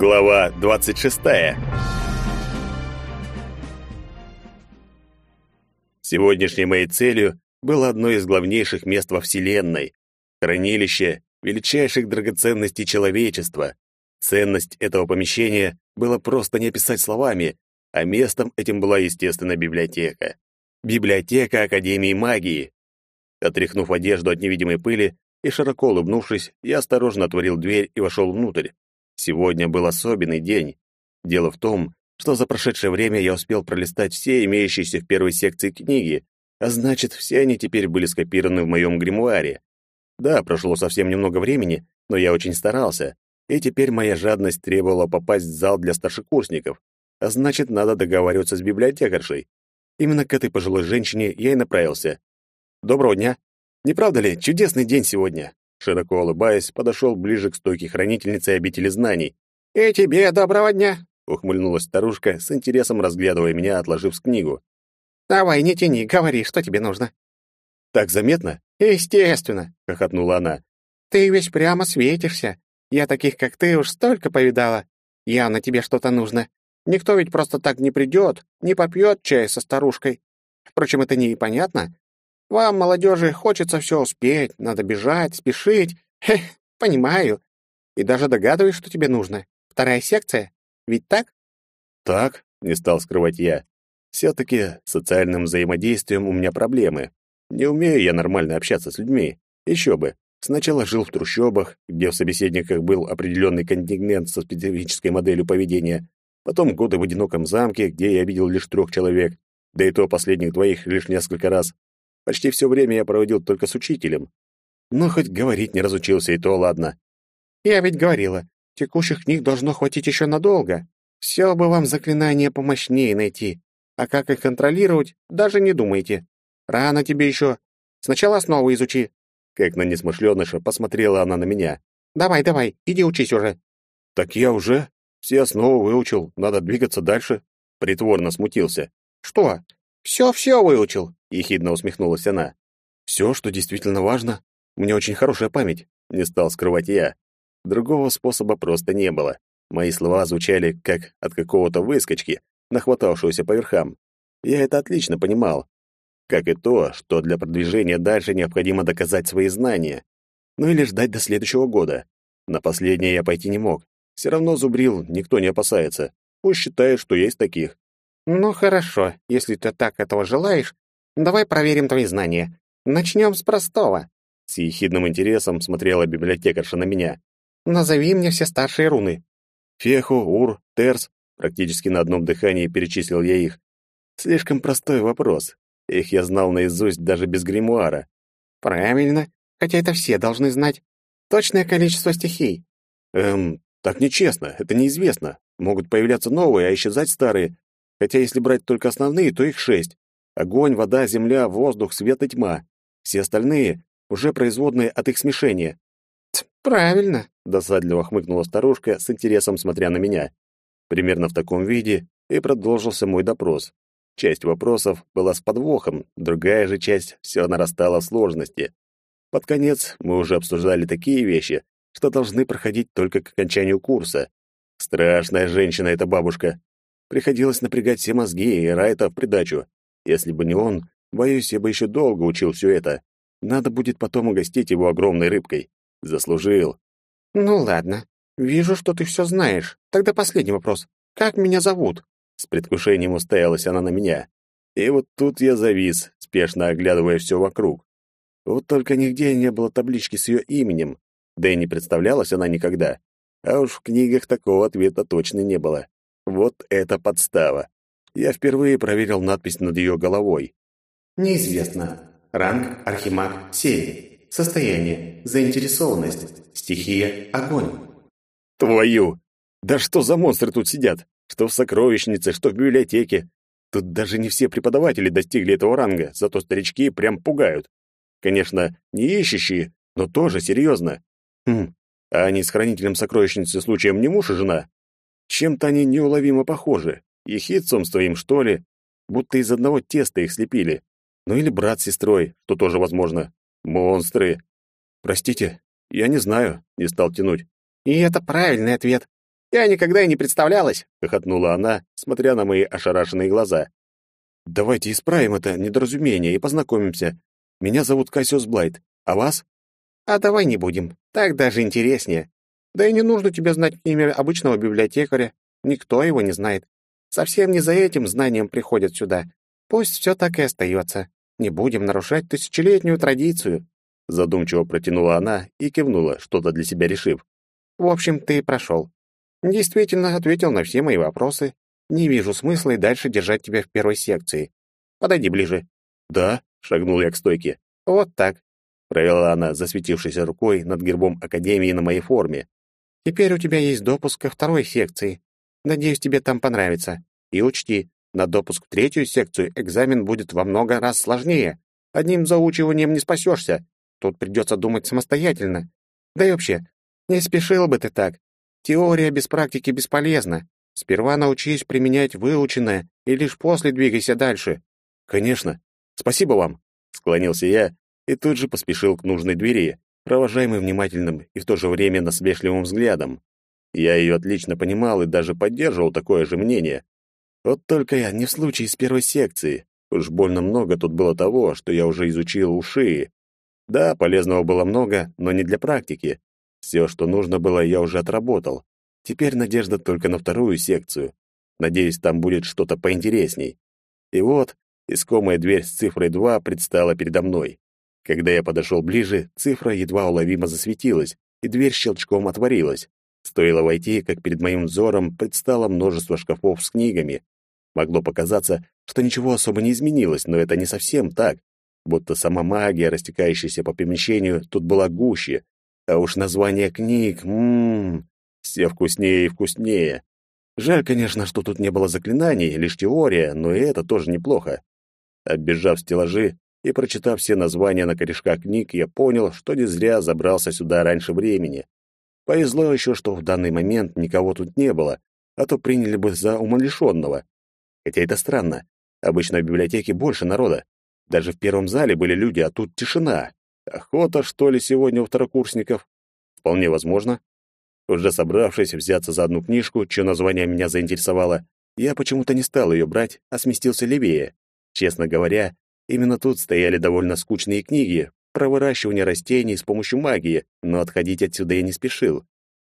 Глава 26. Сегодняшней моей целью было одно из главнейших мест во Вселенной — хранилище величайших драгоценностей человечества. Ценность этого помещения было просто не описать словами, а местом этим была, естественно, библиотека. Библиотека Академии магии. Отряхнув одежду от невидимой пыли и широко улыбнувшись, я осторожно отворил дверь и вошел внутрь. Сегодня был особенный день. Дело в том, что за прошедшее время я успел пролистать все имеющиеся в первой секции книги, а значит, все они теперь были скопированы в моем гримуаре. Да, прошло совсем немного времени, но я очень старался, и теперь моя жадность требовала попасть в зал для старшекурсников, а значит, надо договариваться с библиотекаршей. Именно к этой пожилой женщине я и направился. «Доброго дня! Не правда ли, чудесный день сегодня?» Широко улыбаясь, подошел ближе к стойке хранительницы обители знаний. «И тебе доброго дня!» — ухмыльнулась старушка, с интересом разглядывая меня, отложив с книгу. «Давай, не тяни, говори, что тебе нужно». «Так заметно?» «Естественно!» — хохотнула она. «Ты весь прямо светишься. Я таких, как ты, уж столько повидала. Явно тебе что-то нужно. Никто ведь просто так не придет, не попьет чай со старушкой. Впрочем, это не непонятно. Вам, молодежи, хочется все успеть, надо бежать, спешить. Хе, понимаю. И даже догадываюсь, что тебе нужно. Вторая секция. Ведь так? Так, не стал скрывать я. Все-таки социальным взаимодействием у меня проблемы. Не умею я нормально общаться с людьми. Еще бы. Сначала жил в трущобах, где в собеседниках был определенный контингент со специфической моделью поведения. Потом годы в одиноком замке, где я видел лишь трех человек, да и то последних двоих лишь несколько раз. Почти все время я проводил только с учителем. Но хоть говорить не разучился, и то ладно. Я ведь говорила, текущих книг должно хватить еще надолго. Все бы вам заклинания помощнее найти. А как их контролировать, даже не думайте. Рано тебе еще. Сначала основу изучи. Как на несмышленыша посмотрела она на меня. Давай, давай, иди учись уже. Так я уже все основы выучил, надо двигаться дальше. Притворно смутился. Что? Все-все выучил. — ехидно усмехнулась она. «Все, что действительно важно. У меня очень хорошая память», — не стал скрывать я. Другого способа просто не было. Мои слова звучали как от какого-то выскочки, нахватавшегося по верхам. Я это отлично понимал. Как и то, что для продвижения дальше необходимо доказать свои знания. Ну или ждать до следующего года. На последнее я пойти не мог. Все равно зубрил, никто не опасается. Пусть считает, что есть таких. «Ну хорошо, если ты так этого желаешь, Давай проверим твои знания. Начнем с простого. С ехидным интересом смотрела библиотекарша на меня. Назови мне все старшие руны. Феху, Ур, Терс. Практически на одном дыхании перечислил я их. Слишком простой вопрос. Их я знал наизусть даже без гримуара. Правильно, хотя это все должны знать. Точное количество стихий. Эм, так нечестно, это неизвестно. Могут появляться новые, а исчезать старые. Хотя если брать только основные, то их шесть. Огонь, вода, земля, воздух, свет и тьма. Все остальные уже производные от их смешения. «Правильно», — досадливо хмыкнула старушка, с интересом смотря на меня. Примерно в таком виде и продолжился мой допрос. Часть вопросов была с подвохом, другая же часть все нарастала в сложности. Под конец мы уже обсуждали такие вещи, что должны проходить только к окончанию курса. Страшная женщина эта бабушка. Приходилось напрягать все мозги и Райта в придачу. Если бы не он, боюсь, я бы еще долго учил все это. Надо будет потом угостить его огромной рыбкой. Заслужил. Ну ладно. Вижу, что ты все знаешь. Тогда последний вопрос. Как меня зовут? С предвкушением уставилась она на меня. И вот тут я завис, спешно оглядывая все вокруг. Вот только нигде не было таблички с ее именем, да и не представлялась она никогда. А уж в книгах такого ответа точно не было. Вот это подстава. Я впервые проверил надпись над ее головой. Неизвестно. Ранг Архимаг 7. Состояние. Заинтересованность. Стихия Огонь. Твою! Да что за монстры тут сидят? Что в сокровищнице, что в библиотеке. Тут даже не все преподаватели достигли этого ранга, зато старички прям пугают. Конечно, не ищущие, но тоже серьезно. Хм, а они с хранителем сокровищницы случаем не муж и жена? Чем-то они неуловимо похожи. Ехидцом своим, что ли? Будто из одного теста их слепили. Ну или брат с сестрой, что тоже возможно. Монстры. Простите, я не знаю, не стал тянуть. И это правильный ответ. Я никогда и не представлялась!» — хохотнула она, смотря на мои ошарашенные глаза. «Давайте исправим это недоразумение и познакомимся. Меня зовут Кассиус Блайт. А вас?» «А давай не будем. Так даже интереснее. Да и не нужно тебе знать имя обычного библиотекаря. Никто его не знает. Совсем не за этим знанием приходят сюда. Пусть все так и остается. Не будем нарушать тысячелетнюю традицию. Задумчиво протянула она и кивнула, что-то для себя решив. В общем, ты прошел. Действительно ответил на все мои вопросы. Не вижу смысла и дальше держать тебя в первой секции. Подойди ближе. Да, шагнул я к стойке. Вот так. Провела она засветившейся рукой над гербом Академии на моей форме. Теперь у тебя есть допуск ко второй секции. Надеюсь, тебе там понравится. И учти, на допуск в третью секцию экзамен будет во много раз сложнее. Одним заучиванием не спасешься. Тут придется думать самостоятельно. Да и вообще, не спешил бы ты так. Теория без практики бесполезна. Сперва научись применять выученное, и лишь после двигайся дальше. Конечно. Спасибо вам, склонился я и тут же поспешил к нужной двери, провожаемый внимательным и в то же время насмешливым взглядом. Я ее отлично понимал и даже поддерживал такое же мнение. Вот только я не в случае с первой секции. Уж больно много тут было того, что я уже изучил у шеи. Да, полезного было много, но не для практики. Все, что нужно было, я уже отработал. Теперь надежда только на вторую секцию. Надеюсь, там будет что-то поинтересней. И вот, искомая дверь с цифрой 2 предстала передо мной. Когда я подошел ближе, цифра едва уловимо засветилась, и дверь щелчком отворилась. Стоило войти, как перед моим взором предстало множество шкафов с книгами. Могло показаться, что ничего особо не изменилось, но это не совсем так. Будто сама магия, растекающаяся по помещению, тут была гуще. А уж название книг, ммм, все вкуснее и вкуснее. Жаль, конечно, что тут не было заклинаний, лишь теория, но и это тоже неплохо. Оббежав стеллажи и прочитав все названия на корешках книг, я понял, что не зря забрался сюда раньше времени. Повезло еще, что в данный момент никого тут не было, а то приняли бы за умалишенного. Хотя это странно. Обычно в библиотеке больше народа. Даже в первом зале были люди, а тут тишина. Охота, что ли, сегодня у второкурсников? Вполне возможно. Уже собравшись взяться за одну книжку, чье название меня заинтересовало, я почему-то не стал ее брать, а сместился левее. Честно говоря, именно тут стояли довольно скучные книги, про выращивание растений с помощью магии, но отходить отсюда я не спешил.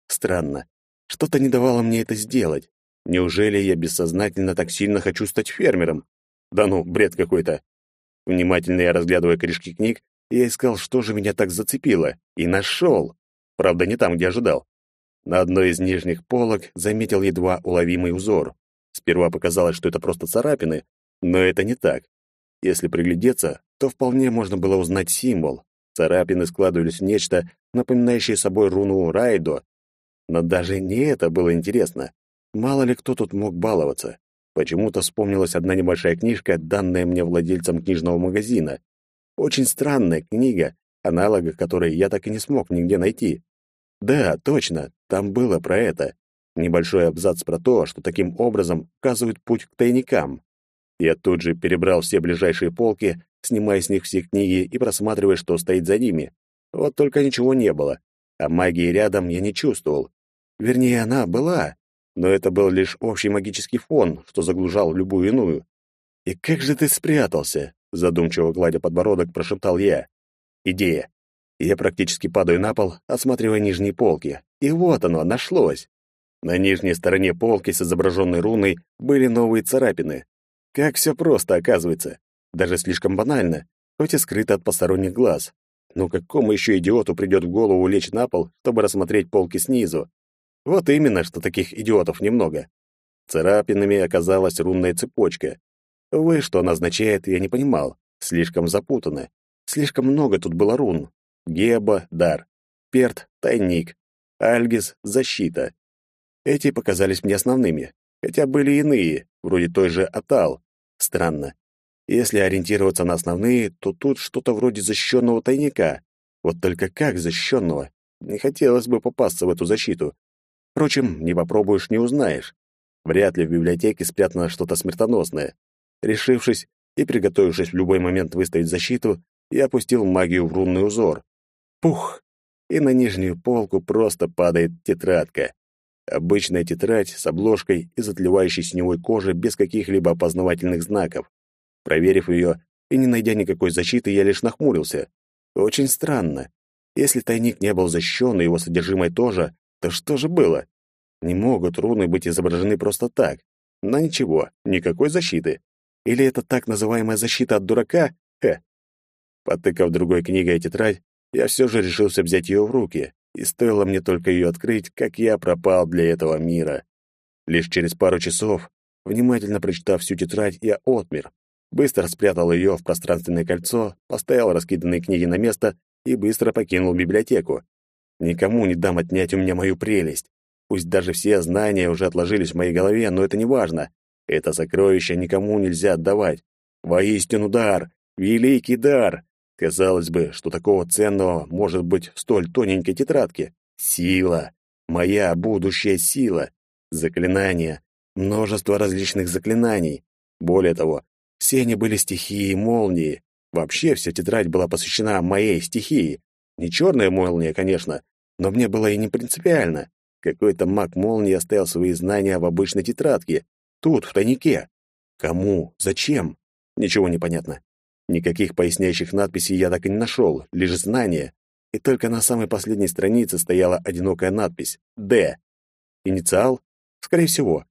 Странно. Что-то не давало мне это сделать. Неужели я бессознательно так сильно хочу стать фермером? Да ну, бред какой-то. Внимательно я разглядывая корешки книг, я искал, что же меня так зацепило, и нашел. Правда, не там, где ожидал. На одной из нижних полок заметил едва уловимый узор. Сперва показалось, что это просто царапины, но это не так. Если приглядеться, то вполне можно было узнать символ. Царапины складывались в нечто, напоминающее собой руну Райдо. Но даже не это было интересно. Мало ли кто тут мог баловаться. Почему-то вспомнилась одна небольшая книжка, данная мне владельцем книжного магазина. Очень странная книга, аналога которой я так и не смог нигде найти. Да, точно, там было про это. Небольшой абзац про то, что таким образом указывают путь к тайникам. Я тут же перебрал все ближайшие полки, снимая с них все книги и просматривая, что стоит за ними. Вот только ничего не было, а магии рядом я не чувствовал. Вернее, она была, но это был лишь общий магический фон, что заглушал любую иную. «И как же ты спрятался?» — задумчиво гладя подбородок, прошептал я. «Идея. Я практически падаю на пол, осматривая нижние полки. И вот оно, нашлось. На нижней стороне полки с изображенной руной были новые царапины. Как все просто, оказывается. Даже слишком банально, хоть и скрыто от посторонних глаз. Ну какому еще идиоту придет в голову лечь на пол, чтобы рассмотреть полки снизу? Вот именно, что таких идиотов немного. Царапинами оказалась рунная цепочка. Увы, что она означает, я не понимал. Слишком запутанно. Слишком много тут было рун. Геба — дар. Перт — тайник. Альгис — защита. Эти показались мне основными, хотя были иные, вроде той же Атал. Странно. Если ориентироваться на основные, то тут что-то вроде защищенного тайника. Вот только как защищенного? Не хотелось бы попасться в эту защиту. Впрочем, не попробуешь, не узнаешь. Вряд ли в библиотеке спрятано что-то смертоносное. Решившись и приготовившись в любой момент выставить защиту, я опустил магию в рунный узор. Пух! И на нижнюю полку просто падает тетрадка. Обычная тетрадь с обложкой из отливающей синевой кожи без каких-либо опознавательных знаков. Проверив ее и не найдя никакой защиты, я лишь нахмурился. Очень странно. Если тайник не был защищен, и его содержимое тоже, то что же было? Не могут руны быть изображены просто так. Но ничего, никакой защиты. Или это так называемая защита от дурака? Хе. Потыкав другой книгой тетрадь, я все же решился взять ее в руки, и стоило мне только ее открыть, как я пропал для этого мира. Лишь через пару часов, внимательно прочитав всю тетрадь, я отмер. Быстро спрятал ее в пространственное кольцо, поставил раскиданные книги на место и быстро покинул библиотеку. Никому не дам отнять у меня мою прелесть. Пусть даже все знания уже отложились в моей голове, но это не важно. Это сокровище никому нельзя отдавать. Воистину дар, великий дар. Казалось бы, что такого ценного может быть в столь тоненькой тетрадке. Сила. Моя будущая сила. Заклинания. Множество различных заклинаний. Более того, все они были стихией молнии. Вообще вся тетрадь была посвящена моей стихии. Не черная молния, конечно, но мне было и не принципиально. Какой-то маг молнии оставил свои знания в обычной тетрадке. Тут, в тайнике. Кому? Зачем? Ничего не понятно. Никаких поясняющих надписей я так и не нашел, лишь знания. И только на самой последней странице стояла одинокая надпись «Д». Инициал? Скорее всего.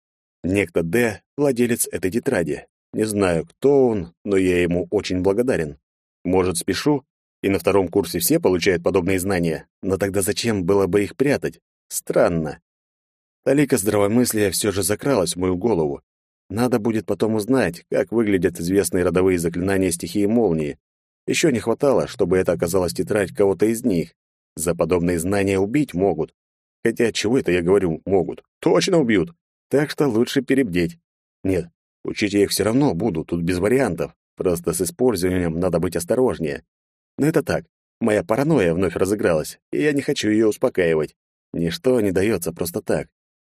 Некто Д — владелец этой тетради. Не знаю, кто он, но я ему очень благодарен. Может, спешу? И на втором курсе все получают подобные знания. Но тогда зачем было бы их прятать? Странно. Талика здравомыслия все же закралась в мою голову. Надо будет потом узнать, как выглядят известные родовые заклинания стихии молнии. Еще не хватало, чтобы это оказалась тетрадь кого-то из них. За подобные знания убить могут. Хотя чего это я говорю «могут»? Точно убьют. Так что лучше перебдеть. Нет, учить я их все равно буду, тут без вариантов. Просто с использованием надо быть осторожнее. Но это так, моя паранойя вновь разыгралась, и я не хочу ее успокаивать. Ничто не дается просто так.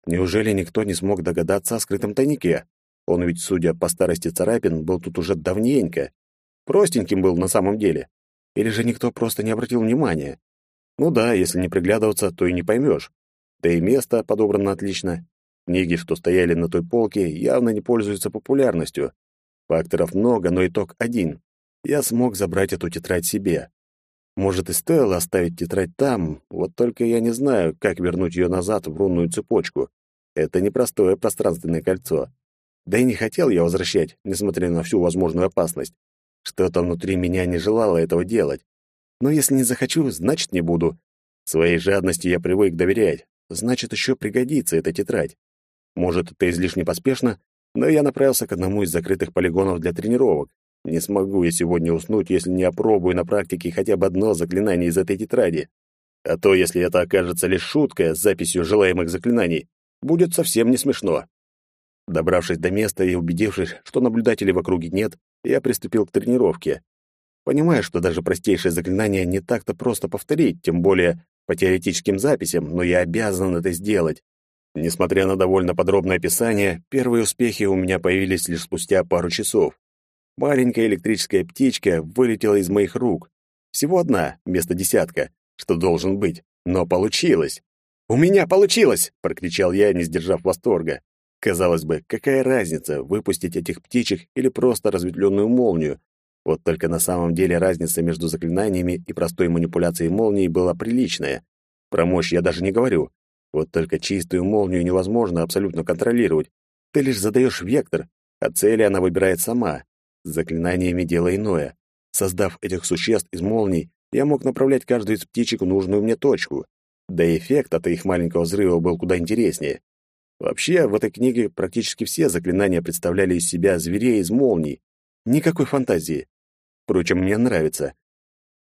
Неужели никто не смог догадаться о скрытом тайнике? Он ведь, судя по старости царапин, был тут уже давненько. Простеньким был на самом деле. Или же никто просто не обратил внимания? Ну да, если не приглядываться, то и не поймешь. Да и место подобрано отлично. Книги, что стояли на той полке, явно не пользуются популярностью. Факторов много, но итог один. Я смог забрать эту тетрадь себе. Может, и стоило оставить тетрадь там, вот только я не знаю, как вернуть ее назад в рунную цепочку. Это непростое пространственное кольцо. Да и не хотел я возвращать, несмотря на всю возможную опасность. Что-то внутри меня не желало этого делать. Но если не захочу, значит, не буду. Своей жадности я привык доверять. Значит, еще пригодится эта тетрадь. Может, это излишне поспешно, но я направился к одному из закрытых полигонов для тренировок. Не смогу я сегодня уснуть, если не опробую на практике хотя бы одно заклинание из этой тетради. А то, если это окажется лишь шутка с записью желаемых заклинаний, будет совсем не смешно. Добравшись до места и убедившись, что наблюдателей в округе нет, я приступил к тренировке. Понимаю, что даже простейшее заклинание не так-то просто повторить, тем более по теоретическим записям, но я обязан это сделать. Несмотря на довольно подробное описание, первые успехи у меня появились лишь спустя пару часов. Маленькая электрическая птичка вылетела из моих рук. Всего одна, вместо десятка, что должен быть. Но получилось. «У меня получилось!» — прокричал я, не сдержав восторга. Казалось бы, какая разница, выпустить этих птичек или просто разветвленную молнию? Вот только на самом деле разница между заклинаниями и простой манипуляцией молнией была приличная. Про мощь я даже не говорю. Вот только чистую молнию невозможно абсолютно контролировать. Ты лишь задаешь вектор, а цели она выбирает сама. С заклинаниями дело иное. Создав этих существ из молний, я мог направлять каждую из птичек в нужную мне точку. Да и эффект от их маленького взрыва был куда интереснее. Вообще, в этой книге практически все заклинания представляли из себя зверей из молний. Никакой фантазии. Впрочем, мне нравится.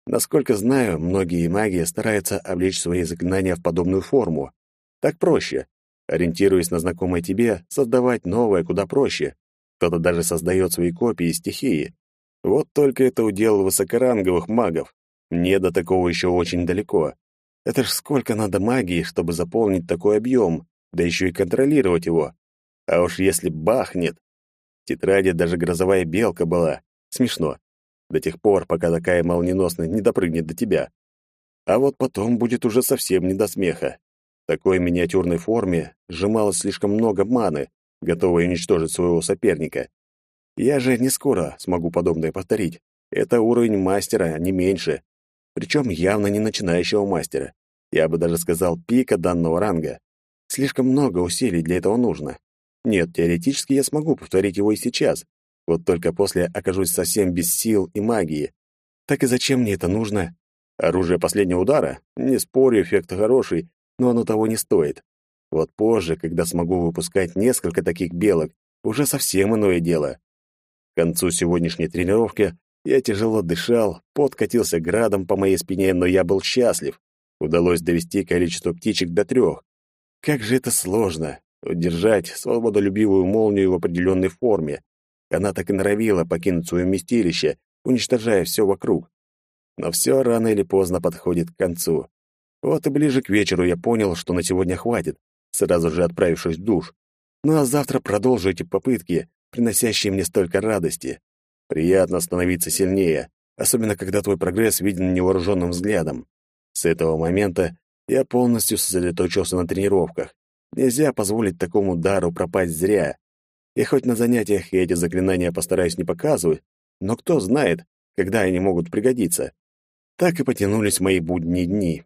Насколько знаю, многие маги стараются облечь свои заклинания в подобную форму. Так проще. Ориентируясь на знакомое тебе, создавать новое куда проще. Кто-то даже создает свои копии стихии. Вот только это удел высокоранговых магов. Мне до такого еще очень далеко. Это ж сколько надо магии, чтобы заполнить такой объем, да еще и контролировать его. А уж если бахнет. В тетради даже грозовая белка была. Смешно. До тех пор, пока такая молниеносная не допрыгнет до тебя. А вот потом будет уже совсем не до смеха. В такой миниатюрной форме сжималось слишком много маны, готовой уничтожить своего соперника. Я же не скоро смогу подобное повторить. Это уровень мастера, не меньше. Причем явно не начинающего мастера. Я бы даже сказал пика данного ранга. Слишком много усилий для этого нужно. Нет, теоретически я смогу повторить его и сейчас. Вот только после окажусь совсем без сил и магии. Так и зачем мне это нужно? Оружие последнего удара? Не спорю, эффект хороший, но оно того не стоит. Вот позже, когда смогу выпускать несколько таких белок, уже совсем иное дело. К концу сегодняшней тренировки я тяжело дышал, пот катился градом по моей спине, но я был счастлив. Удалось довести количество птичек до трех. Как же это сложно — удержать свободолюбивую молнию в определенной форме. Она так и норовила покинуть свое вместилище, уничтожая все вокруг. Но все рано или поздно подходит к концу. Вот и ближе к вечеру я понял, что на сегодня хватит, сразу же отправившись в душ. Ну а завтра продолжу эти попытки, приносящие мне столько радости. Приятно становиться сильнее, особенно когда твой прогресс виден невооруженным взглядом. С этого момента я полностью сосредоточился на тренировках. Нельзя позволить такому дару пропасть зря. И хоть на занятиях я эти заклинания постараюсь не показывать, но кто знает, когда они могут пригодиться. Так и потянулись мои будние дни.